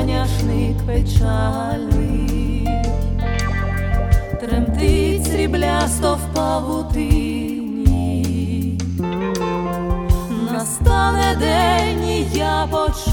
соняшник печальний, тремтить сріблясто в павутині, настане день, і я почу.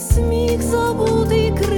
сміх забутий край.